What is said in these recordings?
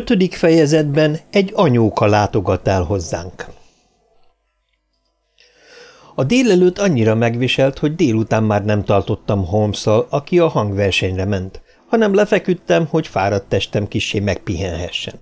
ötödik fejezetben egy anyóka látogat el hozzánk. A délelőtt annyira megviselt, hogy délután már nem tartottam holmes aki a hangversenyre ment, hanem lefeküdtem, hogy fáradt testem kissé megpihenhessen.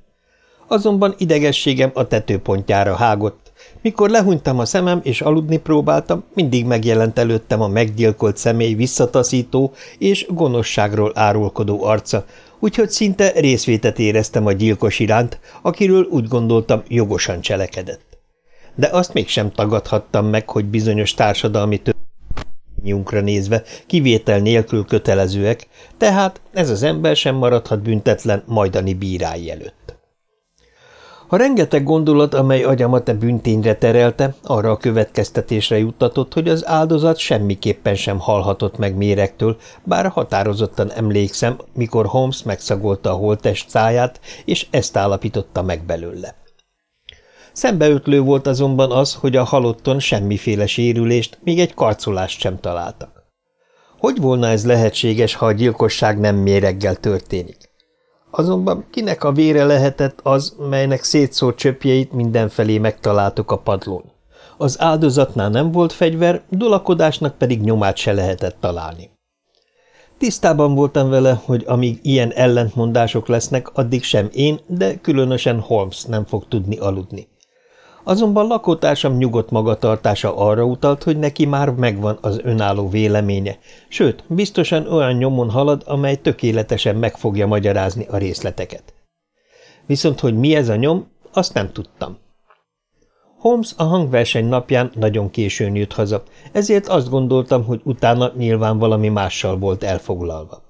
Azonban idegességem a tetőpontjára hágott. Mikor lehunytam a szemem és aludni próbáltam, mindig megjelent előttem a meggyilkolt személy visszataszító és gonoszságról árulkodó arca, úgyhogy szinte részvétet éreztem a gyilkos iránt, akiről úgy gondoltam jogosan cselekedett. De azt mégsem tagadhattam meg, hogy bizonyos társadalmi törvényunkra nézve kivétel nélkül kötelezőek, tehát ez az ember sem maradhat büntetlen majdani bírái előtt. A rengeteg gondolat, amely agyamat a büntényre terelte, arra a következtetésre juttatott, hogy az áldozat semmiképpen sem halhatott meg méregtől, bár határozottan emlékszem, mikor Holmes megszagolta a holtest száját, és ezt állapította meg belőle. Szembeötlő volt azonban az, hogy a halotton semmiféle sérülést, még egy karcolást sem találtak. Hogy volna ez lehetséges, ha a gyilkosság nem méreggel történik? Azonban kinek a vére lehetett az, melynek szétszórt csöpjeit mindenfelé megtaláltuk a padlón. Az áldozatnál nem volt fegyver, dolakodásnak pedig nyomát se lehetett találni. Tisztában voltam vele, hogy amíg ilyen ellentmondások lesznek, addig sem én, de különösen Holmes nem fog tudni aludni. Azonban lakótársam nyugodt magatartása arra utalt, hogy neki már megvan az önálló véleménye, sőt, biztosan olyan nyomon halad, amely tökéletesen meg fogja magyarázni a részleteket. Viszont, hogy mi ez a nyom, azt nem tudtam. Holmes a hangverseny napján nagyon későn jött haza, ezért azt gondoltam, hogy utána nyilván valami mással volt elfoglalva.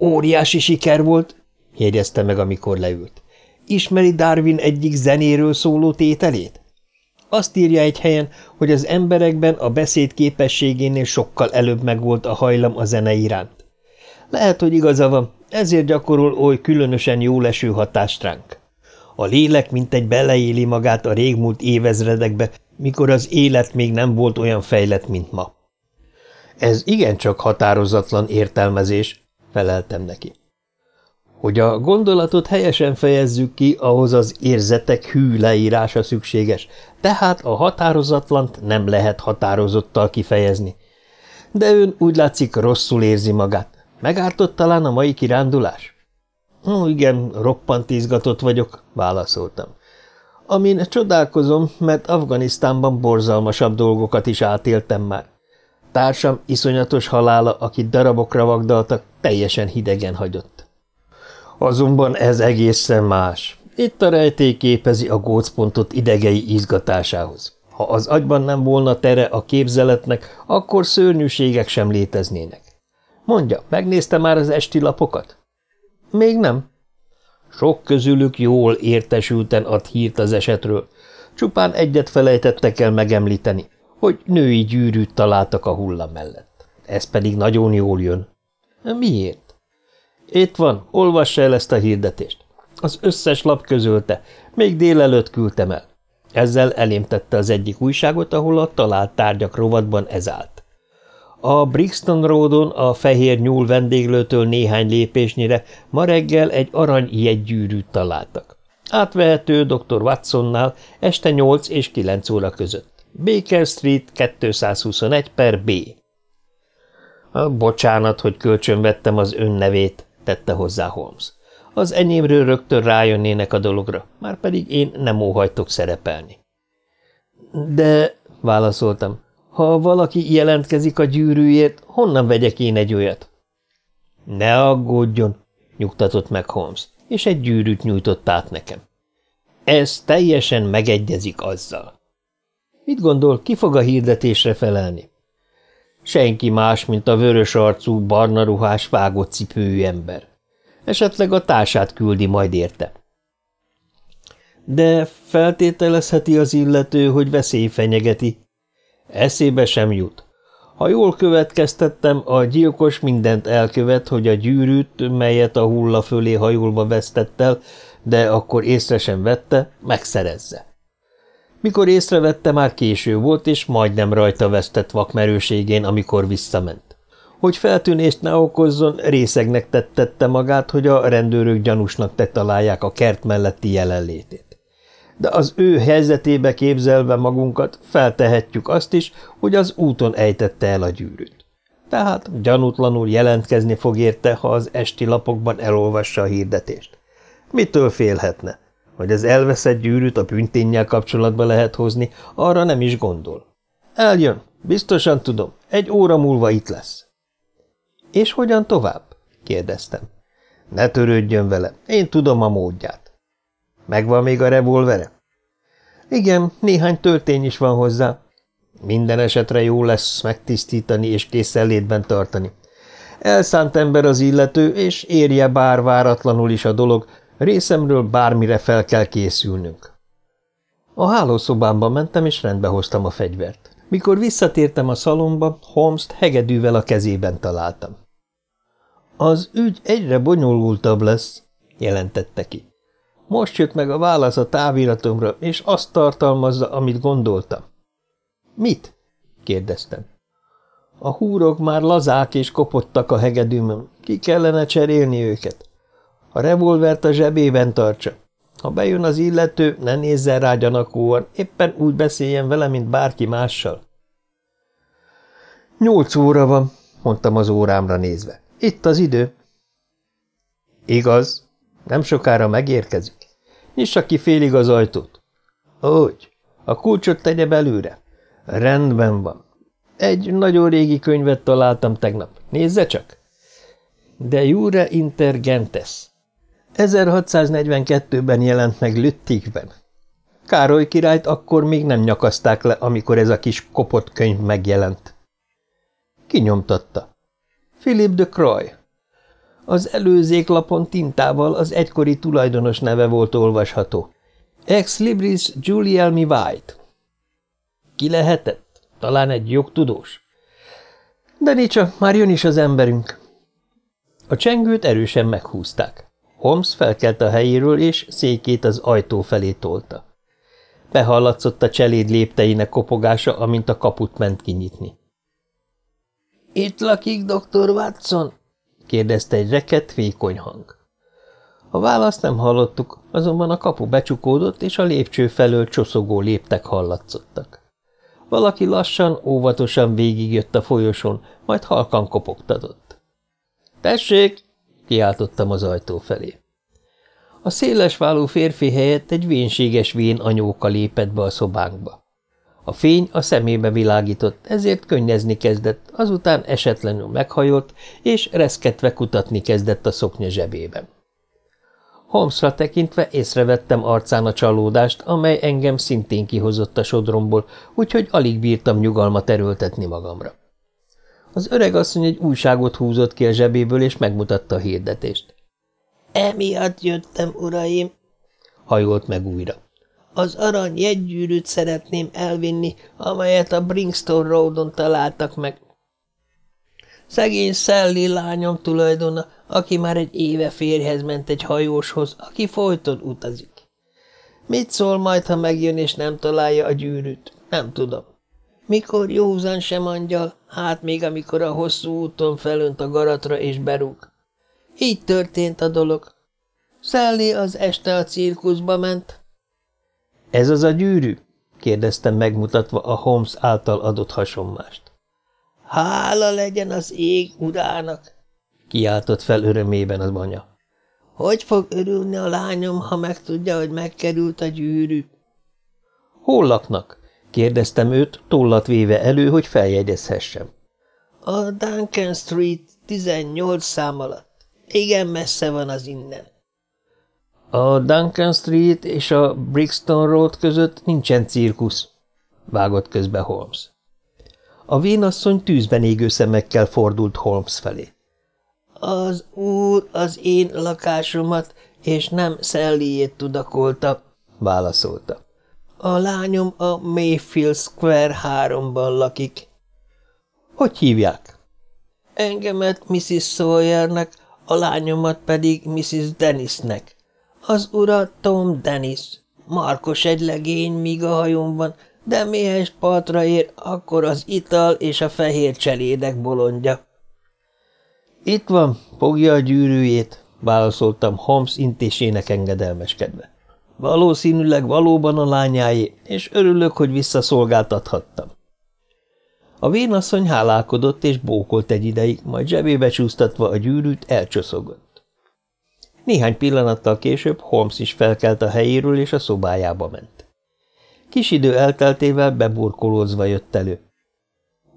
Óriási siker volt, jegyezte meg, amikor leült. Ismeri Darwin egyik zenéről szóló tételét? Azt írja egy helyen, hogy az emberekben a beszéd képességénél sokkal előbb megvolt a hajlam a zene iránt. Lehet, hogy igaza van, ezért gyakorol oly különösen jó leső hatást ránk. A lélek mint egy beleéli magát a régmúlt évezredekbe, mikor az élet még nem volt olyan fejlett, mint ma. Ez igencsak határozatlan értelmezés, feleltem neki. Hogy a gondolatot helyesen fejezzük ki, ahhoz az érzetek hű leírása szükséges, tehát a határozatlant nem lehet határozottal kifejezni. De ön úgy látszik rosszul érzi magát. Megártott talán a mai kirándulás? Igen, roppant izgatott vagyok, válaszoltam. Amin csodálkozom, mert Afganisztánban borzalmasabb dolgokat is átéltem már. Társam iszonyatos halála, akit darabokra vagdaltak, teljesen hidegen hagyott. Azonban ez egészen más. Itt a rejtély képezi a gócpontot idegei izgatásához. Ha az agyban nem volna tere a képzeletnek, akkor szörnyűségek sem léteznének. Mondja, megnézte már az esti lapokat? Még nem. Sok közülük jól értesülten ad hírt az esetről. Csupán egyet felejtettek el megemlíteni, hogy női gyűrűt találtak a hulla mellett. Ez pedig nagyon jól jön. Miért? Itt van, olvassa el ezt a hirdetést. Az összes lap közölte, még délelőtt küldtem el. Ezzel elémtette az egyik újságot, ahol a talált tárgyak rovatban ez állt. A Brixton Roadon a fehér nyúl vendéglőtől néhány lépésnyire ma reggel egy arany jegygyűrűt találtak. Átvehető dr. Watsonnál este 8 és 9 óra között. Baker Street 221 per B. Bocsánat, hogy kölcsönvettem az ön nevét, tette hozzá Holmes. Az enyémről rögtön rájönnének a dologra, már pedig én nem óhajtok szerepelni. De, válaszoltam, ha valaki jelentkezik a gyűrűért, honnan vegyek én egy olyat? Ne aggódjon, nyugtatott meg Holmes, és egy gyűrűt nyújtott át nekem. Ez teljesen megegyezik azzal. Mit gondol, ki fog a hirdetésre felelni? Senki más, mint a vörös arcú, barna ruhás, vágott cipőű ember. Esetleg a társát küldi majd érte. De feltételezheti az illető, hogy veszély fenyegeti. Eszébe sem jut. Ha jól következtettem, a gyilkos mindent elkövet, hogy a gyűrűt, melyet a hulla fölé hajolva vesztett el, de akkor észre sem vette, megszerezze. Mikor észrevette, már késő volt, és majdnem rajta vesztett vakmerőségén, amikor visszament. Hogy feltűnést ne okozzon, részegnek tettette magát, hogy a rendőrök gyanúsnak te találják a kert melletti jelenlétét. De az ő helyzetébe képzelve magunkat feltehetjük azt is, hogy az úton ejtette el a gyűrűt. Tehát gyanútlanul jelentkezni fog érte, ha az esti lapokban elolvassa a hirdetést. Mitől félhetne? Hogy az elveszett gyűrűt a bünténnyel kapcsolatba lehet hozni, arra nem is gondol. Eljön, biztosan tudom, egy óra múlva itt lesz. És hogyan tovább? kérdeztem. Ne törődjön vele, én tudom a módját. Megvan még a revolvere? Igen, néhány töltény is van hozzá. Minden esetre jó lesz megtisztítani és készenlétben tartani. Elszánt ember az illető, és érje bár váratlanul is a dolog, részemről bármire fel kell készülnünk. A hálószobámba mentem, és rendbe hoztam a fegyvert. Mikor visszatértem a szalomba, Holmes-t hegedűvel a kezében találtam. Az ügy egyre bonyolultabb lesz, jelentette ki. Most jött meg a válasz a táviratomra, és azt tartalmazza, amit gondoltam. Mit? kérdeztem. A húrok már lazák és kopottak a hegedűmön. Ki kellene cserélni őket? A revolvert a zsebében tartsa. Ha bejön az illető, ne nézzen rá gyanakóan, éppen úgy beszéljen vele, mint bárki mással. Nyolc óra van, mondtam az órámra nézve. Itt az idő. Igaz, nem sokára megérkezik. Nyissa ki félig az ajtót. Úgy, a kulcsot tegye belőle. Rendben van. Egy nagyon régi könyvet találtam tegnap. Nézze csak! De Jure Inter Gentes. 1642-ben jelent meg Lüttikben. Károly királyt akkor még nem nyakazták le, amikor ez a kis kopott könyv megjelent. Kinyomtatta. Philip de Croy. Az előzéklapon tintával az egykori tulajdonos neve volt olvasható. Ex libris Julielmi White. Ki lehetett? Talán egy jogtudós? De Nicsa, már jön is az emberünk. A csengőt erősen meghúzták. Holmes felkelt a helyéről, és székét az ajtó felé tolta. Behallatszott a cseléd lépteinek kopogása, amint a kaput ment kinyitni. – Itt lakik, doktor Watson? – kérdezte egy reket, vékony hang. A választ nem hallottuk, azonban a kapu becsukódott, és a lépcső felől csoszogó léptek hallatszottak. Valaki lassan, óvatosan végigjött a folyosón, majd halkan kopogtatott. – Tessék! – kiáltottam az ajtó felé. A szélesváló férfi helyett egy vénséges vén anyóka lépett be a szobánkba. A fény a szemébe világított, ezért könnyezni kezdett, azután esetlenül meghajolt, és reszketve kutatni kezdett a szoknya zsebében. Holmesra tekintve észrevettem arcán a csalódást, amely engem szintén kihozott a sodromból, úgyhogy alig bírtam nyugalmat erőltetni magamra. Az öreg asszony egy újságot húzott ki a zsebéből, és megmutatta a hirdetést. – Emiatt jöttem, uraim! – hajolt meg újra. – Az arany jegygyűrűt szeretném elvinni, amelyet a Bringstone Roadon találtak meg. Szegény Szelli lányom tulajdona, aki már egy éve férjhez ment egy hajóshoz, aki folyton utazik. Mit szól majd, ha megjön és nem találja a gyűrűt? Nem tudom. Mikor józan sem angyal, hát még amikor a hosszú úton felönt a garatra és berúg. Így történt a dolog. Szelli az este a cirkuszba ment. – Ez az a gyűrű? – kérdeztem megmutatva a Holmes által adott hasonmást. – Hála legyen az ég urának! kiáltott fel örömében az anya. Hogy fog örülni a lányom, ha megtudja, hogy megkerült a gyűrű? Hol laknak? Kérdeztem őt, tollat véve elő, hogy feljegyezhessem. A Duncan Street 18 szám alatt. Igen messze van az innen. A Duncan Street és a Brixton Road között nincsen cirkusz, vágott közbe Holmes. A vénasszony tűzben égő szemekkel fordult Holmes felé. Az úr az én lakásomat, és nem Szelliét tudakolta, válaszolta. A lányom a Mayfield Square háromban lakik. Hogy hívják? Engemet Mrs. Sawyernek, a lányomat pedig Mrs. Dennisnek. Az ura Tom Dennis. Markos egy legény, míg a hajón van, de mihez partra ér, akkor az ital és a fehér cselédek bolondja. Itt van, fogja a gyűrűjét, válaszoltam Holmes intésének engedelmeskedve. Valószínűleg valóban a lányáé, és örülök, hogy visszaszolgáltathattam. A vénasszony hálálkodott és bókolt egy ideig, majd zsebébe csúsztatva a gyűrűt elcsoszogott. Néhány pillanattal később Holmes is felkelt a helyéről, és a szobájába ment. Kis idő elteltével beburkolózva jött elő.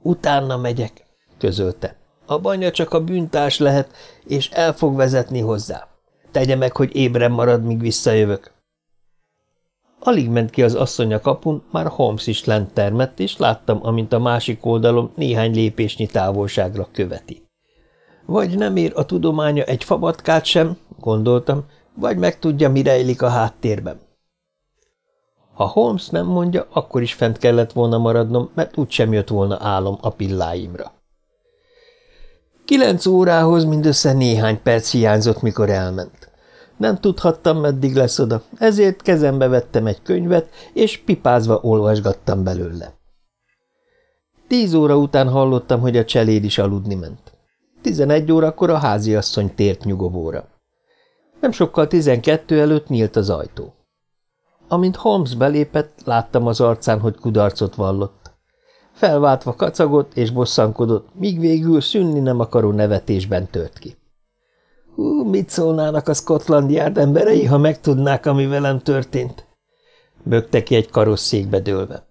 Utána megyek, közölte. A banya csak a bűntárs lehet, és el fog vezetni hozzá. Tegye meg, hogy ébren marad, míg visszajövök. Alig ment ki az asszony a kapun, már Holmes is lent termett, és láttam, amint a másik oldalon néhány lépésnyi távolságra követi. Vagy nem ér a tudománya egy fabatkát sem, gondoltam, vagy megtudja, mi rejlik a háttérben. Ha Holmes nem mondja, akkor is fent kellett volna maradnom, mert úgysem jött volna álom a pilláimra. Kilenc órához mindössze néhány perc hiányzott, mikor elment. Nem tudhattam, meddig lesz oda, ezért kezembe vettem egy könyvet, és pipázva olvasgattam belőle. Tíz óra után hallottam, hogy a cseléd is aludni ment. Tizenegy órakor a háziasszony tért nyugovóra. Nem sokkal tizenkettő előtt nyílt az ajtó. Amint Holmes belépett, láttam az arcán, hogy kudarcot vallott. Felváltva kacagott és bosszankodott, míg végül szűnni nem akaró nevetésben tört ki. Hú, mit szólnának a Scotland Yard emberei, ha megtudnák, ami velem történt? Bökte ki egy karosszékbe dőlve.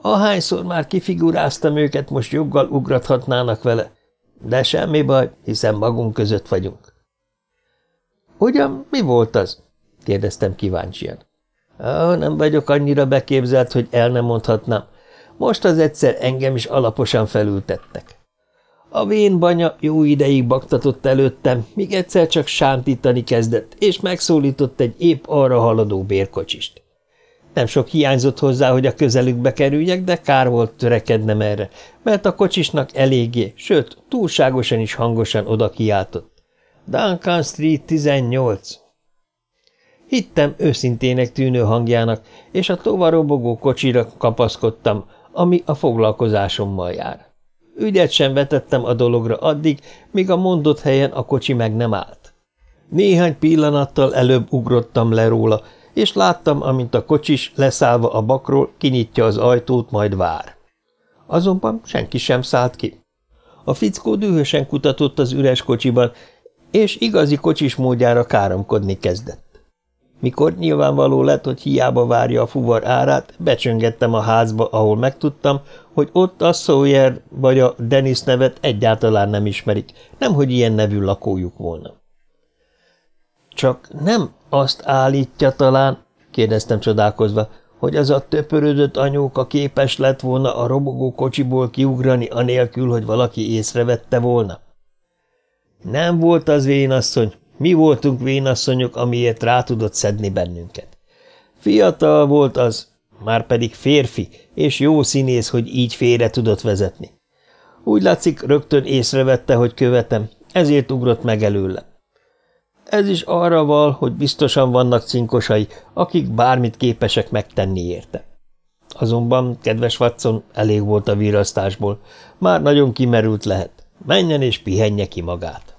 Ahányszor már kifiguráztam őket, most joggal ugrathatnának vele. De semmi baj, hiszen magunk között vagyunk. Ugyan mi volt az? kérdeztem kíváncsian. Ó, nem vagyok annyira beképzelt, hogy el nem mondhatnám. Most az egyszer engem is alaposan felültettek. A vén banya jó ideig baktatott előttem, míg egyszer csak sántítani kezdett, és megszólított egy épp arra haladó bérkocsist. Nem sok hiányzott hozzá, hogy a közelükbe kerüljek, de kár volt törekednem erre, mert a kocsisnak eléggé, sőt, túlságosan is hangosan oda kiáltott. Duncan Street 18. Hittem őszintének tűnő hangjának, és a tovarobogó kocsira kapaszkodtam, ami a foglalkozásommal jár. Ügyet sem vetettem a dologra addig, míg a mondott helyen a kocsi meg nem állt. Néhány pillanattal előbb ugrottam le róla, és láttam, amint a kocsis leszállva a bakról kinyitja az ajtót, majd vár. Azonban senki sem szállt ki. A fickó dühösen kutatott az üres kocsiban, és igazi kocsis módjára káromkodni kezdett. Mikor nyilvánvaló lett, hogy hiába várja a fuvar árát, becsöngettem a házba, ahol megtudtam, hogy ott a Sawyer vagy a Dennis nevet egyáltalán nem ismerik, nemhogy ilyen nevű lakójuk volna. Csak nem azt állítja talán, kérdeztem csodálkozva, hogy az a töpörödött anyóka képes lett volna a robogó kocsiból kiugrani anélkül, hogy valaki észrevette volna? Nem volt az vénasszony, mi voltunk vénasszonyok, amiért rá tudott szedni bennünket. Fiatal volt az, már pedig férfi, és jó színész, hogy így félre tudott vezetni. Úgy látszik, rögtön észrevette, hogy követem, ezért ugrott meg előle. Ez is arra val, hogy biztosan vannak cinkosai, akik bármit képesek megtenni érte. Azonban, kedves Watson, elég volt a virasztásból, már nagyon kimerült lehet. Menjen és pihenje ki magát.